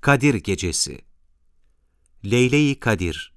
Kadir Gecesi. Leyle-i Kadir.